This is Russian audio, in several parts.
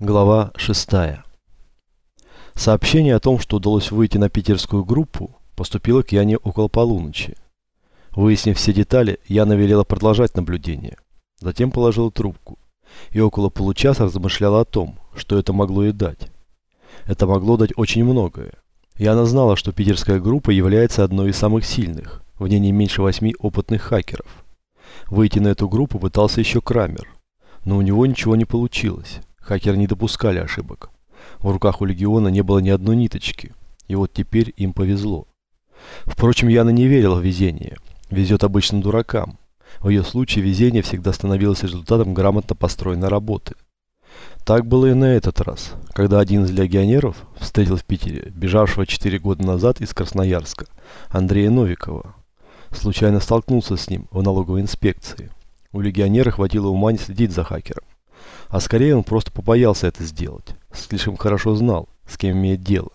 Глава 6. Сообщение о том, что удалось выйти на питерскую группу, поступило к Яне около полуночи. Выяснив все детали, Яна велела продолжать наблюдение. Затем положила трубку и около получаса размышляла о том, что это могло ей дать. Это могло дать очень многое. Яна знала, что питерская группа является одной из самых сильных, в ней не меньше восьми опытных хакеров. Выйти на эту группу пытался еще Крамер, но у него ничего не получилось. Хакеры не допускали ошибок. В руках у Легиона не было ни одной ниточки. И вот теперь им повезло. Впрочем, Яна не верила в везение. Везет обычным дуракам. В ее случае везение всегда становилось результатом грамотно построенной работы. Так было и на этот раз, когда один из легионеров встретил в Питере, бежавшего 4 года назад из Красноярска, Андрея Новикова. Случайно столкнулся с ним в налоговой инспекции. У легионера хватило ума не следить за хакером. А скорее он просто побоялся это сделать. Слишком хорошо знал, с кем имеет дело.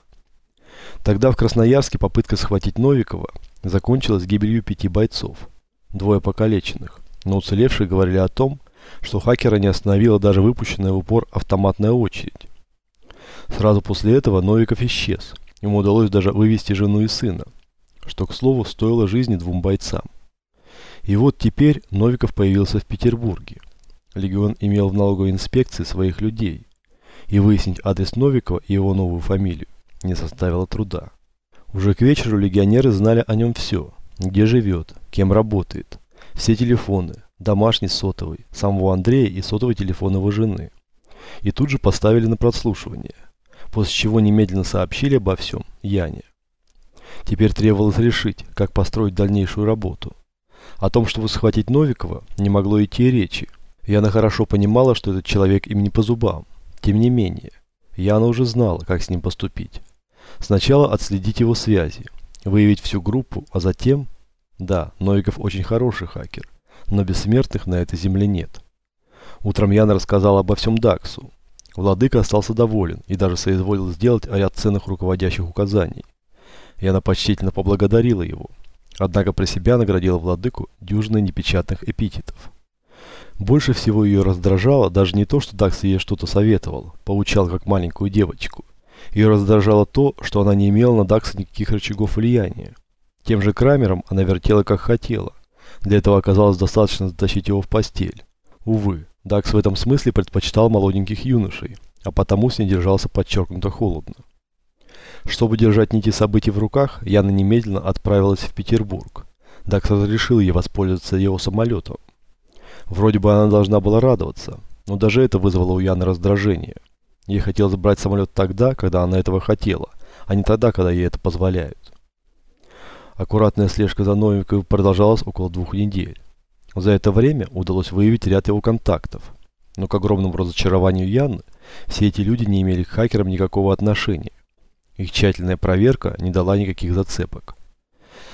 Тогда в Красноярске попытка схватить Новикова закончилась гибелью пяти бойцов. Двое покалеченных. Но уцелевшие говорили о том, что хакера не остановила даже выпущенная в упор автоматная очередь. Сразу после этого Новиков исчез. Ему удалось даже вывести жену и сына, что, к слову, стоило жизни двум бойцам. И вот теперь Новиков появился в Петербурге. Легион имел в налоговой инспекции своих людей, и выяснить адрес Новикова и его новую фамилию не составило труда. Уже к вечеру легионеры знали о нем все, где живет, кем работает, все телефоны, домашний сотовый, самого Андрея и сотовый телефон его жены. И тут же поставили на прослушивание, после чего немедленно сообщили обо всем Яне. Теперь требовалось решить, как построить дальнейшую работу. О том, чтобы схватить Новикова, не могло идти речи, Яна хорошо понимала, что этот человек им не по зубам. Тем не менее, Яна уже знала, как с ним поступить. Сначала отследить его связи, выявить всю группу, а затем... Да, Новиков очень хороший хакер, но бессмертных на этой земле нет. Утром Яна рассказала обо всем Даксу. Владыка остался доволен и даже соизволил сделать ряд ценных руководящих указаний. Яна почтительно поблагодарила его, однако про себя наградила Владыку дюжиной непечатных эпитетов. Больше всего ее раздражало даже не то, что Дакс ей что-то советовал, поучал как маленькую девочку. Ее раздражало то, что она не имела на Дакса никаких рычагов влияния. Тем же Крамером она вертела как хотела. Для этого оказалось достаточно затащить его в постель. Увы, Дакс в этом смысле предпочитал молоденьких юношей, а потому с ней держался подчеркнуто холодно. Чтобы держать нити событий в руках, Яна немедленно отправилась в Петербург. Дакс разрешил ей воспользоваться его самолетом. Вроде бы она должна была радоваться, но даже это вызвало у Яны раздражение. Ей хотелось брать самолет тогда, когда она этого хотела, а не тогда, когда ей это позволяют. Аккуратная слежка за Новиковым продолжалась около двух недель. За это время удалось выявить ряд его контактов. Но к огромному разочарованию Яны, все эти люди не имели к хакерам никакого отношения. Их тщательная проверка не дала никаких зацепок.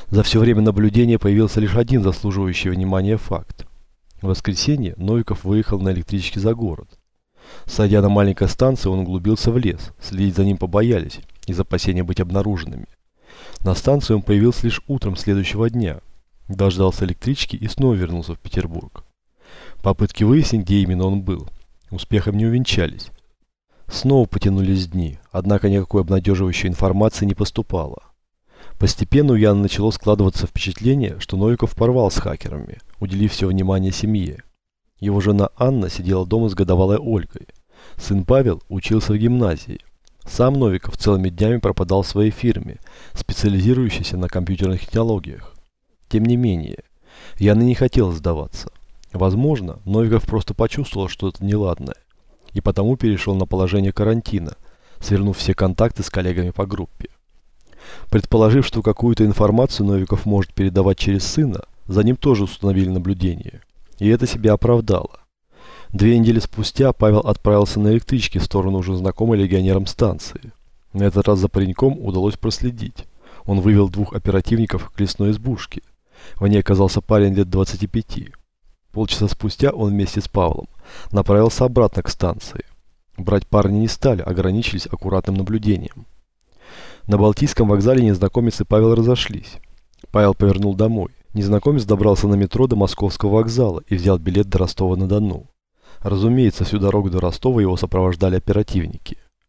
За все время наблюдения появился лишь один заслуживающий внимания факт. В воскресенье Новиков выехал на электричке за город. Сойдя на маленькой станции, он углубился в лес. Следить за ним побоялись, из опасения быть обнаруженными. На станции он появился лишь утром следующего дня. Дождался электрички и снова вернулся в Петербург. Попытки выяснить, где именно он был, успехом не увенчались. Снова потянулись дни, однако никакой обнадеживающей информации не поступало. Постепенно у Яны начало складываться впечатление, что Новиков порвал с хакерами, уделив все внимание семье. Его жена Анна сидела дома с годовалой Ольгой. Сын Павел учился в гимназии. Сам Новиков целыми днями пропадал в своей фирме, специализирующейся на компьютерных технологиях. Тем не менее, Яна не хотела сдаваться. Возможно, Новиков просто почувствовал что-то неладное, и потому перешел на положение карантина, свернув все контакты с коллегами по группе. Предположив, что какую-то информацию Новиков может передавать через сына, за ним тоже установили наблюдение. И это себя оправдало. Две недели спустя Павел отправился на электричке в сторону уже знакомой легионерам станции. На этот раз за пареньком удалось проследить. Он вывел двух оперативников к лесной избушке. В ней оказался парень лет 25. Полчаса спустя он вместе с Павлом направился обратно к станции. Брать парня не стали, ограничились аккуратным наблюдением. На Балтийском вокзале незнакомец и Павел разошлись. Павел повернул домой. Незнакомец добрался на метро до Московского вокзала и взял билет до Ростова-на-Дону. Разумеется, всю дорогу до Ростова его сопровождали оперативники.